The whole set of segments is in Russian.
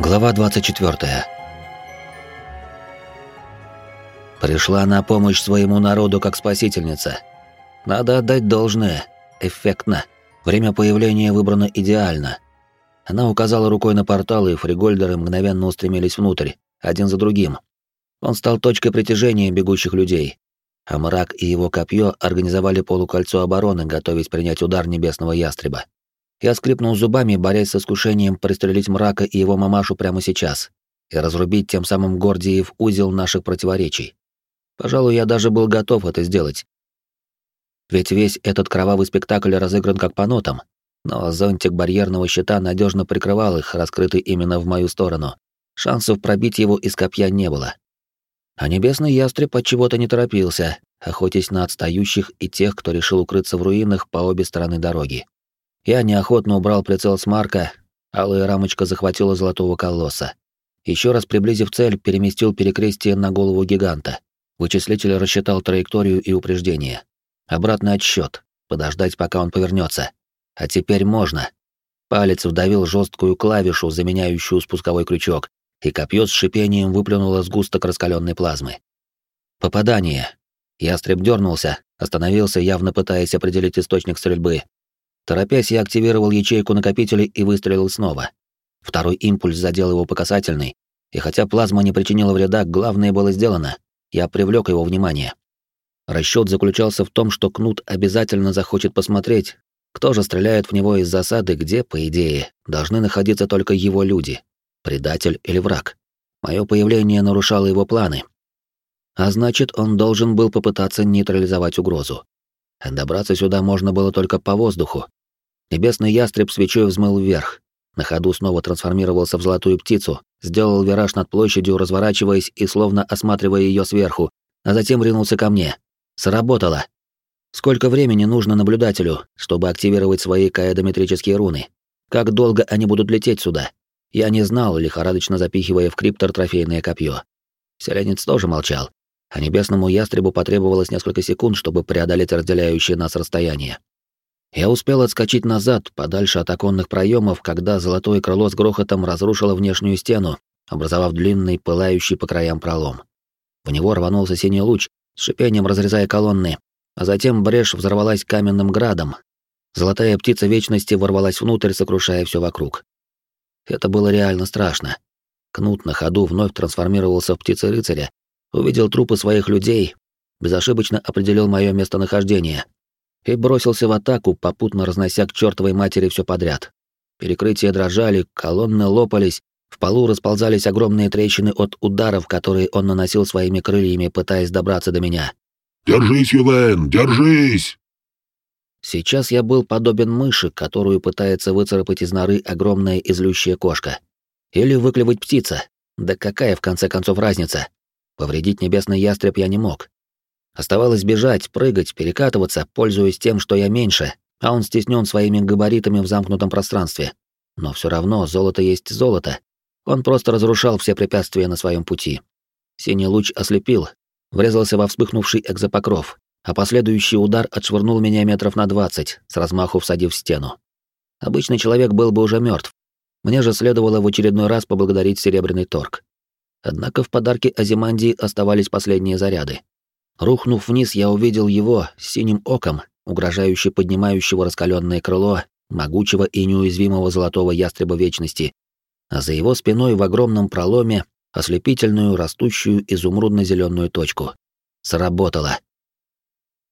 Глава 24. Пришла на помощь своему народу как спасительница. Надо отдать должное. Эффектно. Время появления выбрано идеально. Она указала рукой на портал, и фригольдеры мгновенно устремились внутрь, один за другим. Он стал точкой притяжения бегущих людей. А мрак и его копье организовали полукольцо обороны, готовясь принять удар небесного ястреба. Я скрипнул зубами, борясь с искушением пристрелить мрака и его мамашу прямо сейчас и разрубить тем самым Гордиев узел наших противоречий. Пожалуй, я даже был готов это сделать. Ведь весь этот кровавый спектакль разыгран как по нотам, но зонтик барьерного щита надежно прикрывал их, раскрытый именно в мою сторону. Шансов пробить его из копья не было. А небесный ястреб от чего-то не торопился, охотясь на отстающих и тех, кто решил укрыться в руинах по обе стороны дороги. Я неохотно убрал прицел с Марка, алая рамочка захватила золотого колосса. Еще раз приблизив цель, переместил перекрестие на голову гиганта. Вычислитель рассчитал траекторию и упреждение. Обратный отсчет. Подождать, пока он повернется. А теперь можно. Палец вдавил жесткую клавишу, заменяющую спусковой крючок, и копье с шипением выплюнуло сгусток раскаленной плазмы. Попадание. Ястреб дернулся, остановился, явно пытаясь определить источник стрельбы, Торопясь, я активировал ячейку накопителя и выстрелил снова. Второй импульс задел его по касательной, и хотя плазма не причинила вреда, главное было сделано. Я привлек его внимание. Расчет заключался в том, что Кнут обязательно захочет посмотреть, кто же стреляет в него из засады, где, по идее, должны находиться только его люди, предатель или враг. Мое появление нарушало его планы. А значит, он должен был попытаться нейтрализовать угрозу. Добраться сюда можно было только по воздуху, Небесный ястреб свечой взмыл вверх. На ходу снова трансформировался в золотую птицу, сделал вираж над площадью, разворачиваясь и словно осматривая ее сверху, а затем ринулся ко мне. Сработало. Сколько времени нужно наблюдателю, чтобы активировать свои каэдометрические руны? Как долго они будут лететь сюда? Я не знал, лихорадочно запихивая в криптор трофейное копье. Селенец тоже молчал, а небесному ястребу потребовалось несколько секунд, чтобы преодолеть разделяющее нас расстояние. Я успел отскочить назад, подальше от оконных проемов, когда золотое крыло с грохотом разрушило внешнюю стену, образовав длинный, пылающий по краям пролом. В него рванулся синий луч, с шипением разрезая колонны, а затем брешь взорвалась каменным градом. Золотая птица вечности ворвалась внутрь, сокрушая все вокруг. Это было реально страшно. Кнут на ходу вновь трансформировался в птицы рыцаря, увидел трупы своих людей, безошибочно определил мое местонахождение — и бросился в атаку, попутно разнося к чертовой матери все подряд. Перекрытия дрожали, колонны лопались, в полу расползались огромные трещины от ударов, которые он наносил своими крыльями, пытаясь добраться до меня. «Держись, Ювен, держись!» Сейчас я был подобен мыши, которую пытается выцарапать из норы огромная излющая кошка. Или выклевать птица. Да какая, в конце концов, разница? Повредить небесный ястреб я не мог. Оставалось бежать, прыгать, перекатываться, пользуясь тем, что я меньше, а он стеснен своими габаритами в замкнутом пространстве. Но все равно золото есть золото. Он просто разрушал все препятствия на своем пути. Синий луч ослепил, врезался во вспыхнувший экзопокров, а последующий удар отшвырнул меня метров на двадцать, с размаху всадив стену. Обычный человек был бы уже мертв. Мне же следовало в очередной раз поблагодарить Серебряный Торг. Однако в подарке Азимандии оставались последние заряды. Рухнув вниз, я увидел его синим оком, угрожающе поднимающего раскаленное крыло могучего и неуязвимого золотого ястреба вечности, а за его спиной в огромном проломе ослепительную, растущую изумрудно-зеленую точку. Сработало.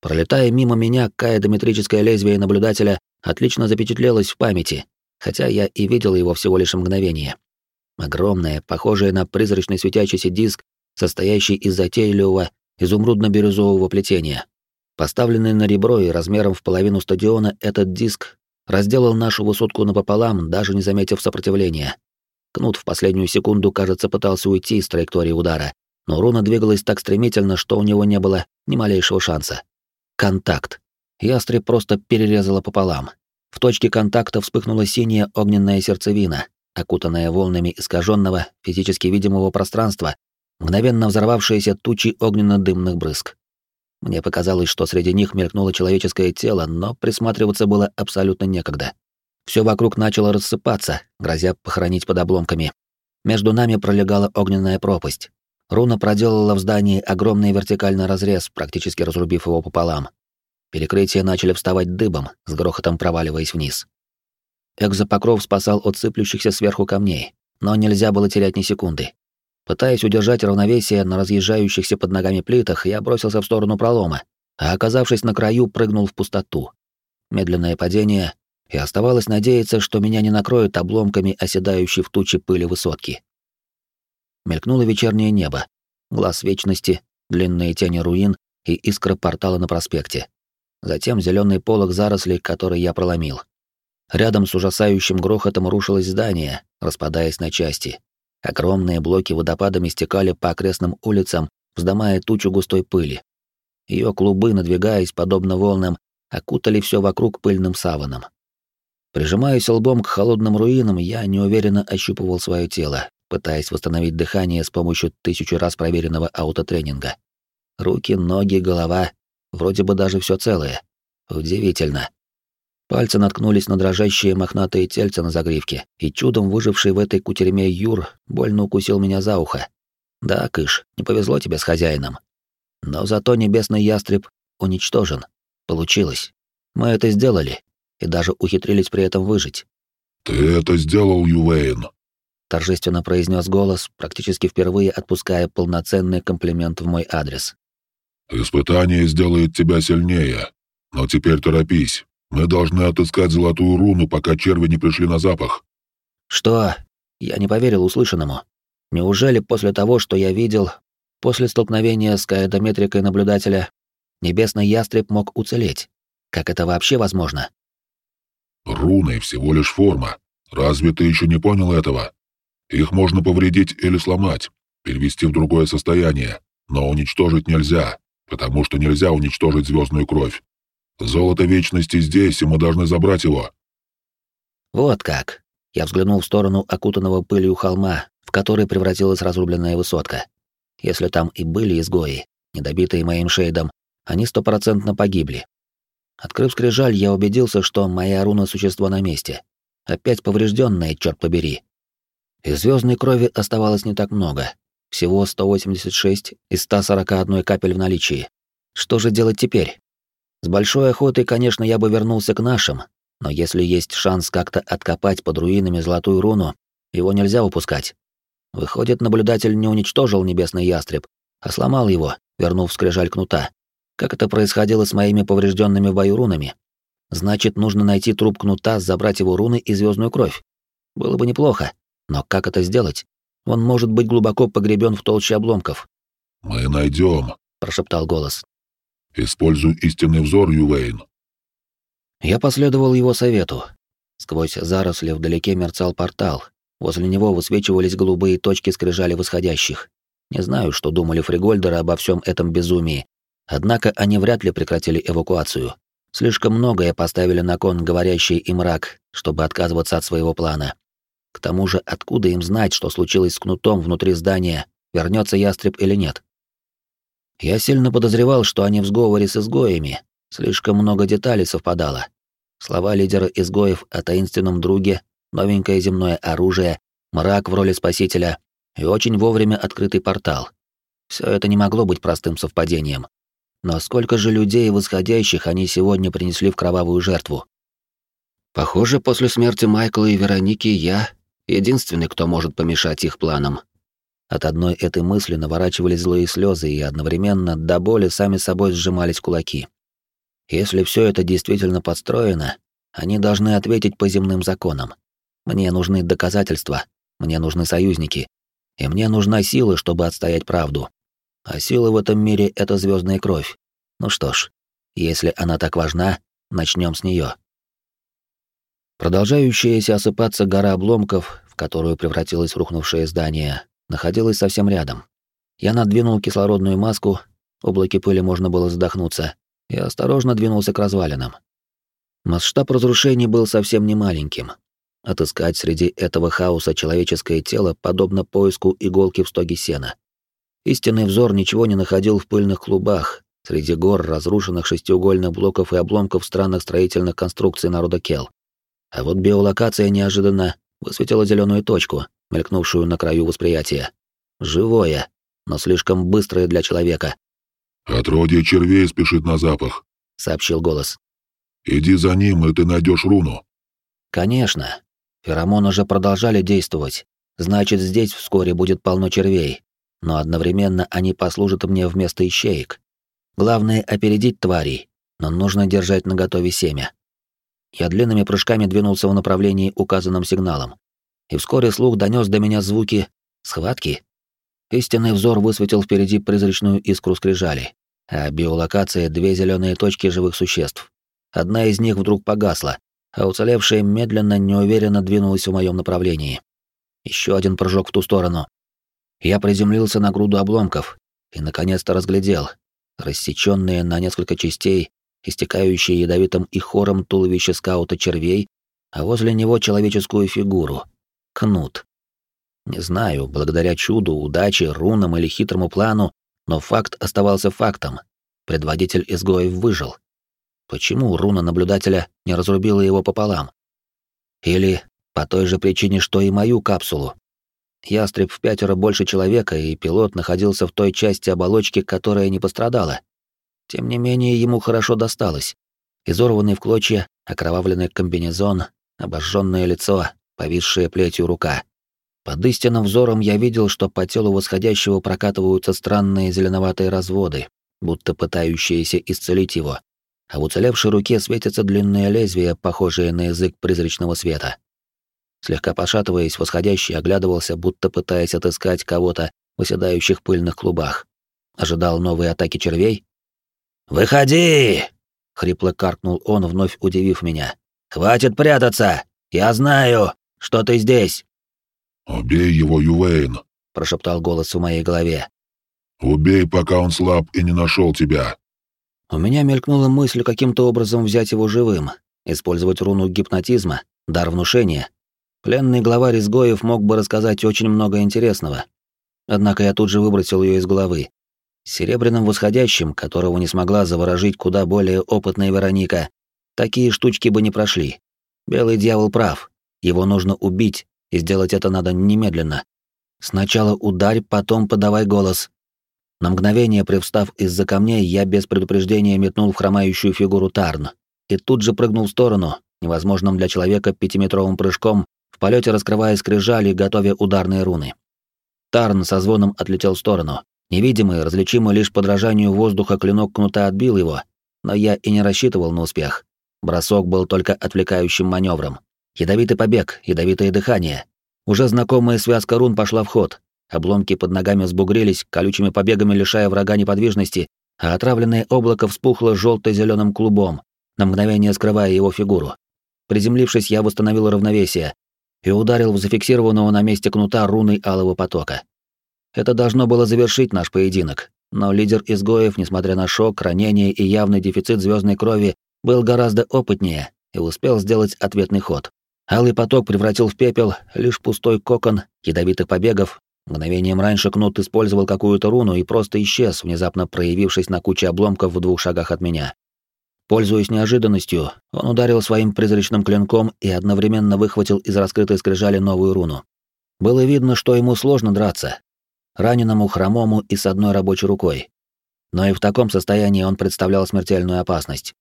Пролетая мимо меня, каэдометрическое лезвие наблюдателя отлично запечатлелось в памяти, хотя я и видел его всего лишь мгновение. Огромное, похожее на призрачный светящийся диск, состоящий из затейливого изумрудно-бирюзового плетения. Поставленный на ребро и размером в половину стадиона, этот диск разделал нашу высотку напополам, даже не заметив сопротивления. Кнут в последнюю секунду, кажется, пытался уйти с траектории удара, но руна двигалась так стремительно, что у него не было ни малейшего шанса. Контакт. Ястреб просто перерезала пополам. В точке контакта вспыхнула синяя огненная сердцевина, окутанная волнами искаженного, физически видимого пространства, мгновенно взорвавшиеся тучи огненно-дымных брызг. Мне показалось, что среди них мелькнуло человеческое тело, но присматриваться было абсолютно некогда. Все вокруг начало рассыпаться, грозя похоронить под обломками. Между нами пролегала огненная пропасть. Руна проделала в здании огромный вертикальный разрез, практически разрубив его пополам. Перекрытия начали вставать дыбом, с грохотом проваливаясь вниз. Экзопокров спасал от сыплющихся сверху камней, но нельзя было терять ни секунды. Пытаясь удержать равновесие на разъезжающихся под ногами плитах, я бросился в сторону пролома, а оказавшись на краю, прыгнул в пустоту. Медленное падение, и оставалось надеяться, что меня не накроют обломками оседающей в тучи пыли высотки. Мелькнуло вечернее небо, глаз вечности, длинные тени руин и искра портала на проспекте. Затем зеленый полог зарослей, который я проломил. Рядом с ужасающим грохотом рушилось здание, распадаясь на части. Огромные блоки водопадами стекали по окрестным улицам, вздымая тучу густой пыли. Ее клубы, надвигаясь подобно волнам, окутали все вокруг пыльным саваном. Прижимаясь лбом к холодным руинам, я неуверенно ощупывал свое тело, пытаясь восстановить дыхание с помощью тысячу раз проверенного аутотренинга. Руки, ноги, голова, вроде бы даже все целое. Удивительно. Пальцы наткнулись на дрожащие мохнатые тельца на загривке, и чудом выживший в этой кутерьме Юр больно укусил меня за ухо. Да, Кыш, не повезло тебе с хозяином. Но зато небесный ястреб уничтожен. Получилось. Мы это сделали, и даже ухитрились при этом выжить. «Ты это сделал, Ювейн», — торжественно произнес голос, практически впервые отпуская полноценный комплимент в мой адрес. «Испытание сделает тебя сильнее, но теперь торопись. Мы должны отыскать золотую руну, пока черви не пришли на запах». «Что?» Я не поверил услышанному. Неужели после того, что я видел, после столкновения с каэдометрикой наблюдателя, небесный ястреб мог уцелеть? Как это вообще возможно? Руны всего лишь форма. Разве ты еще не понял этого? Их можно повредить или сломать, перевести в другое состояние, но уничтожить нельзя, потому что нельзя уничтожить звездную кровь. Золото вечности здесь, и мы должны забрать его. Вот как. Я взглянул в сторону окутанного пылью холма, в который превратилась разрубленная высотка. Если там и были изгои, недобитые моим шейдом, они стопроцентно погибли. Открыв скрижаль, я убедился, что моя руна существо на месте. Опять поврежденная, черт побери. Из звездной крови оставалось не так много. Всего 186 из 141 капель в наличии. Что же делать теперь? С большой охотой, конечно, я бы вернулся к нашим, но если есть шанс как-то откопать под руинами золотую руну, его нельзя упускать. Выходит, наблюдатель не уничтожил небесный ястреб, а сломал его, вернув скрижаль кнута. Как это происходило с моими поврежденными в бою рунами? Значит, нужно найти труп кнута, забрать его руны и звездную кровь. Было бы неплохо, но как это сделать? Он может быть глубоко погребен в толще обломков. «Мы найдем», — прошептал голос. Используй истинный взор, Ювейн. Я последовал его совету. Сквозь заросли вдалеке мерцал портал. Возле него высвечивались голубые точки скрижали восходящих. Не знаю, что думали фригольдеры обо всем этом безумии. Однако они вряд ли прекратили эвакуацию. Слишком многое поставили на кон говорящий и мрак, чтобы отказываться от своего плана. К тому же, откуда им знать, что случилось с кнутом внутри здания, вернется ястреб или нет? Я сильно подозревал, что они в сговоре с изгоями. Слишком много деталей совпадало. Слова лидера изгоев о таинственном друге, новенькое земное оружие, мрак в роли спасителя и очень вовремя открытый портал. Все это не могло быть простым совпадением. Но сколько же людей восходящих они сегодня принесли в кровавую жертву? Похоже, после смерти Майкла и Вероники я единственный, кто может помешать их планам. От одной этой мысли наворачивались злые слезы, и одновременно до боли сами собой сжимались кулаки. Если все это действительно подстроено, они должны ответить по земным законам. Мне нужны доказательства, мне нужны союзники, и мне нужна сила, чтобы отстоять правду. А сила в этом мире — это звездная кровь. Ну что ж, если она так важна, начнем с нее. Продолжающаяся осыпаться гора обломков, в которую превратилось рухнувшее здание, находилась совсем рядом. Я надвинул кислородную маску, облаки пыли можно было задохнуться, и осторожно двинулся к развалинам. Масштаб разрушений был совсем не маленьким. Отыскать среди этого хаоса человеческое тело подобно поиску иголки в стоге сена. Истинный взор ничего не находил в пыльных клубах, среди гор разрушенных шестиугольных блоков и обломков странных строительных конструкций народа Кел. А вот биолокация неожиданно высветила зеленую точку, мелькнувшую на краю восприятия. Живое, но слишком быстрое для человека. «Отродье червей спешит на запах», — сообщил голос. «Иди за ним, и ты найдешь руну». «Конечно. Феромоны же продолжали действовать. Значит, здесь вскоре будет полно червей. Но одновременно они послужат мне вместо ищеек. Главное — опередить тварей, но нужно держать наготове семя. Я длинными прыжками двинулся в направлении, указанном сигналом. И вскоре слух донес до меня звуки схватки. Истинный взор высветил впереди призрачную искру скрижали, а биолокация — две зеленые точки живых существ. Одна из них вдруг погасла, а уцелевшая медленно, неуверенно двинулась в моем направлении. Еще один прыжок в ту сторону. Я приземлился на груду обломков и, наконец-то, разглядел. Рассеченные на несколько частей истекающее ядовитым и хором туловище скаута червей, а возле него человеческую фигуру — кнут. Не знаю, благодаря чуду, удаче, рунам или хитрому плану, но факт оставался фактом. Предводитель изгоев выжил. Почему руна наблюдателя не разрубила его пополам? Или по той же причине, что и мою капсулу. Ястреб в пятеро больше человека, и пилот находился в той части оболочки, которая не пострадала. Тем не менее, ему хорошо досталось. Изорванный в клочья, окровавленный комбинезон, обожженное лицо, повисшая плетью рука. Под истинным взором я видел, что по телу восходящего прокатываются странные зеленоватые разводы, будто пытающиеся исцелить его. А в уцелевшей руке светятся длинные лезвия, похожие на язык призрачного света. Слегка пошатываясь, восходящий оглядывался, будто пытаясь отыскать кого-то в оседающих пыльных клубах. Ожидал новой атаки червей? «Выходи!» — хрипло каркнул он, вновь удивив меня. «Хватит прятаться! Я знаю, что ты здесь!» «Убей его, Ювейн!» — прошептал голос в моей голове. «Убей, пока он слаб и не нашел тебя!» У меня мелькнула мысль каким-то образом взять его живым, использовать руну гипнотизма, дар внушения. Пленный главарь изгоев мог бы рассказать очень много интересного. Однако я тут же выбросил ее из головы, Серебряным восходящим, которого не смогла заворожить куда более опытная Вероника, такие штучки бы не прошли. Белый дьявол прав. Его нужно убить, и сделать это надо немедленно. Сначала ударь, потом подавай голос. На мгновение, привстав из-за камней, я без предупреждения метнул в хромающую фигуру Тарн и тут же прыгнул в сторону, невозможным для человека пятиметровым прыжком, в полете раскрывая скрижали, готовя ударные руны. Тарн со звоном отлетел в сторону, Невидимый, различимый лишь подражанию воздуха клинок кнута отбил его, но я и не рассчитывал на успех. Бросок был только отвлекающим маневром. Ядовитый побег, ядовитое дыхание. Уже знакомая связка рун пошла в ход. Обломки под ногами сбугрились, колючими побегами лишая врага неподвижности, а отравленное облако вспухло желто-зеленым клубом, на мгновение скрывая его фигуру. Приземлившись, я восстановил равновесие и ударил в зафиксированного на месте кнута руной алого потока. Это должно было завершить наш поединок, но лидер изгоев, несмотря на шок, ранение и явный дефицит звездной крови, был гораздо опытнее и успел сделать ответный ход. Алый поток превратил в пепел лишь пустой кокон ядовитых побегов. Мгновением раньше Кнут использовал какую-то руну и просто исчез, внезапно проявившись на куче обломков в двух шагах от меня. Пользуясь неожиданностью, он ударил своим призрачным клинком и одновременно выхватил из раскрытой скрижали новую руну. Было видно, что ему сложно драться, раненому, хромому и с одной рабочей рукой. Но и в таком состоянии он представлял смертельную опасность.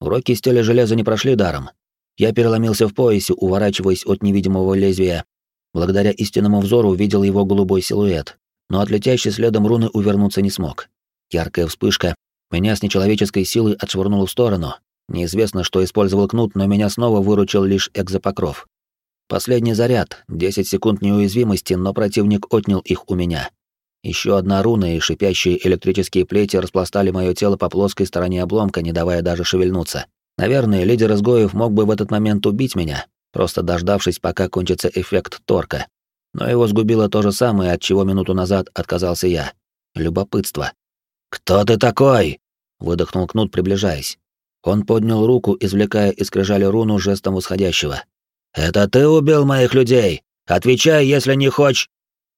Уроки стиля железа не прошли даром. Я переломился в поясе, уворачиваясь от невидимого лезвия. Благодаря истинному взору видел его голубой силуэт, но от летящей следом руны увернуться не смог. Яркая вспышка меня с нечеловеческой силой отшвырнула в сторону. Неизвестно, что использовал кнут, но меня снова выручил лишь экзопокров. Последний заряд, 10 секунд неуязвимости, но противник отнял их у меня. Еще одна руна и шипящие электрические плети распластали мое тело по плоской стороне обломка, не давая даже шевельнуться. Наверное, лидер изгоев мог бы в этот момент убить меня, просто дождавшись, пока кончится эффект торка. Но его сгубило то же самое, от чего минуту назад отказался я. Любопытство. «Кто ты такой?» — выдохнул Кнут, приближаясь. Он поднял руку, извлекая из крыжали руну жестом восходящего. «Это ты убил моих людей? Отвечай, если не хочешь!»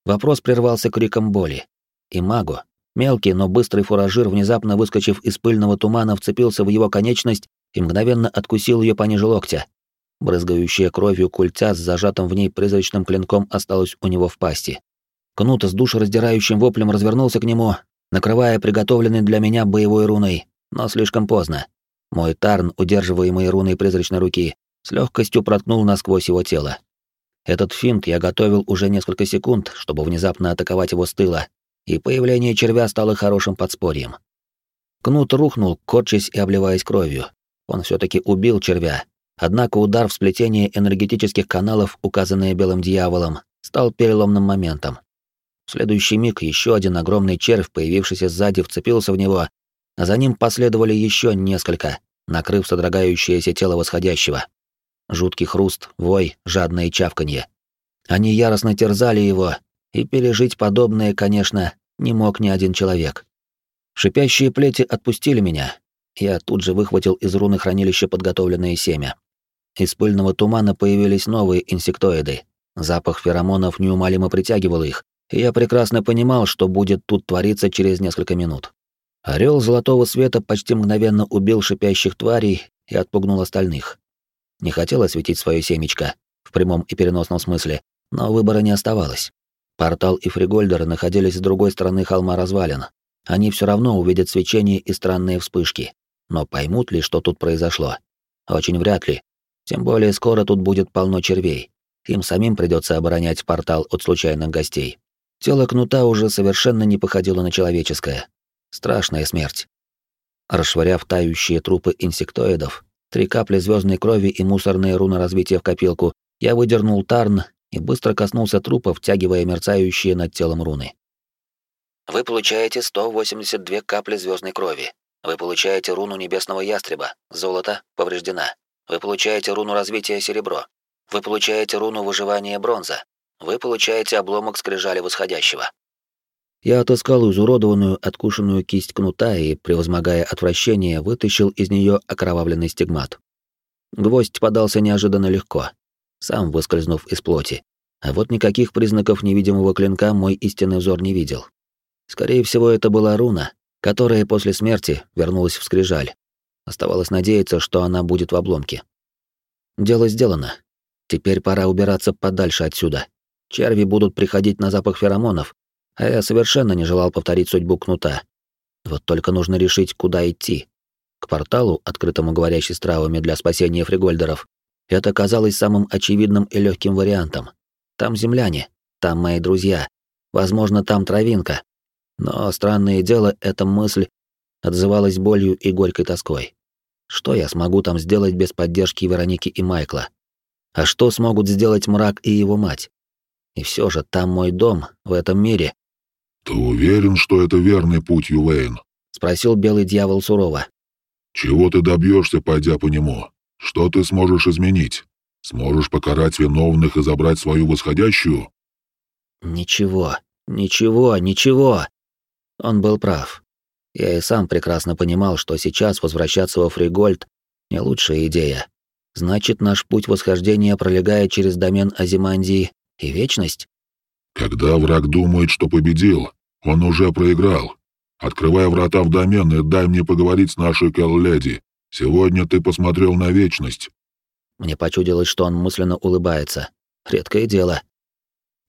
Вопрос прервался криком боли. И магу, мелкий, но быстрый фуражир, внезапно выскочив из пыльного тумана, вцепился в его конечность и мгновенно откусил ее пониже локтя. Брызгающая кровью культя с зажатым в ней призрачным клинком осталась у него в пасти. Кнут с душераздирающим воплем развернулся к нему, накрывая приготовленный для меня боевой руной, но слишком поздно. Мой тарн, удерживаемый руной призрачной руки, с легкостью проткнул насквозь его тело. Этот финт я готовил уже несколько секунд, чтобы внезапно атаковать его с тыла, и появление червя стало хорошим подспорьем. Кнут рухнул, корчась и обливаясь кровью. Он все таки убил червя, однако удар в сплетение энергетических каналов, указанные белым дьяволом, стал переломным моментом. В следующий миг еще один огромный червь, появившийся сзади, вцепился в него, а за ним последовали еще несколько, накрыв содрогающееся тело восходящего. Жуткий хруст, вой, жадное чавканье. Они яростно терзали его, и пережить подобное, конечно, не мог ни один человек. Шипящие плети отпустили меня. Я тут же выхватил из руны хранилища подготовленное семя. Из пыльного тумана появились новые инсектоиды. Запах феромонов неумолимо притягивал их, и я прекрасно понимал, что будет тут твориться через несколько минут. Орел золотого света почти мгновенно убил шипящих тварей и отпугнул остальных. Не хотел осветить свое семечко, в прямом и переносном смысле, но выбора не оставалось. Портал и Фригольдер находились с другой стороны холма развалин. Они все равно увидят свечение и странные вспышки. Но поймут ли, что тут произошло? Очень вряд ли. Тем более скоро тут будет полно червей. Им самим придется оборонять портал от случайных гостей. Тело кнута уже совершенно не походило на человеческое. Страшная смерть. Расшвыряв тающие трупы инсектоидов, три капли звездной крови и мусорные руны развития в копилку, я выдернул тарн и быстро коснулся трупа, втягивая мерцающие над телом руны. Вы получаете 182 капли звездной крови. Вы получаете руну небесного ястреба. Золото повреждена. Вы получаете руну развития серебро. Вы получаете руну выживания бронза. Вы получаете обломок скрижали восходящего. Я отыскал изуродованную, откушенную кисть кнута и, превозмогая отвращение, вытащил из нее окровавленный стигмат. Гвоздь подался неожиданно легко, сам выскользнув из плоти. А вот никаких признаков невидимого клинка мой истинный взор не видел. Скорее всего, это была руна, которая после смерти вернулась в скрижаль. Оставалось надеяться, что она будет в обломке. Дело сделано. Теперь пора убираться подальше отсюда. Черви будут приходить на запах феромонов, а я совершенно не желал повторить судьбу кнута. Вот только нужно решить, куда идти. К порталу, открытому говорящей с травами для спасения фригольдеров, это казалось самым очевидным и легким вариантом. Там земляне, там мои друзья, возможно, там травинка. Но странное дело, эта мысль отзывалась болью и горькой тоской. Что я смогу там сделать без поддержки Вероники и Майкла? А что смогут сделать Мрак и его мать? И все же там мой дом, в этом мире. «Ты уверен, что это верный путь, Ювейн?» — спросил Белый Дьявол сурово. «Чего ты добьешься, пойдя по нему? Что ты сможешь изменить? Сможешь покарать виновных и забрать свою восходящую?» «Ничего, ничего, ничего!» Он был прав. Я и сам прекрасно понимал, что сейчас возвращаться во Фригольд — не лучшая идея. Значит, наш путь восхождения пролегает через домен Азимандии и Вечность? Когда враг думает, что победил, он уже проиграл. Открывай врата в домен и дай мне поговорить с нашей Келл-леди. Сегодня ты посмотрел на Вечность. Мне почудилось, что он мысленно улыбается. Редкое дело.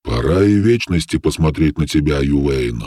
Пора и Вечности посмотреть на тебя, Ювейн.